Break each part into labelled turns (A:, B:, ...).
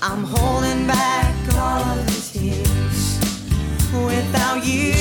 A: I'm holding back all of the tears without you.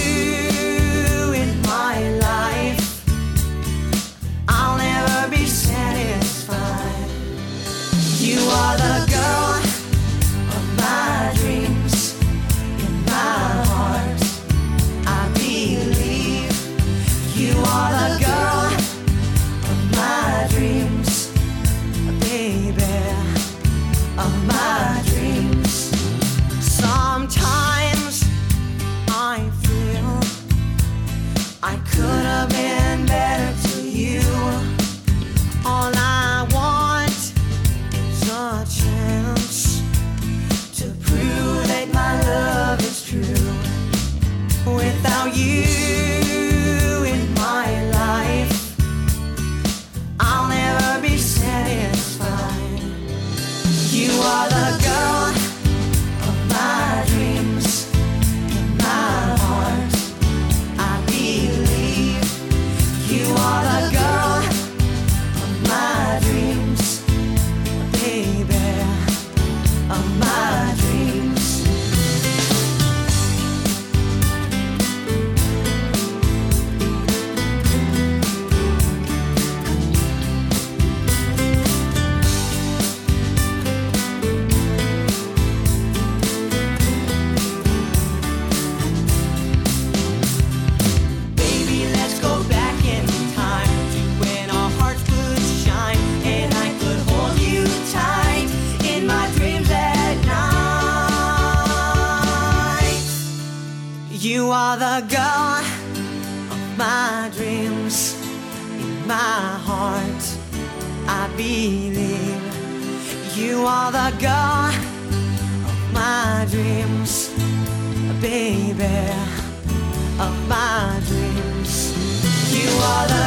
A: Are the girl of my dreams. In my heart, I believe you are the girl of my dreams, baby, of my dreams. You are the.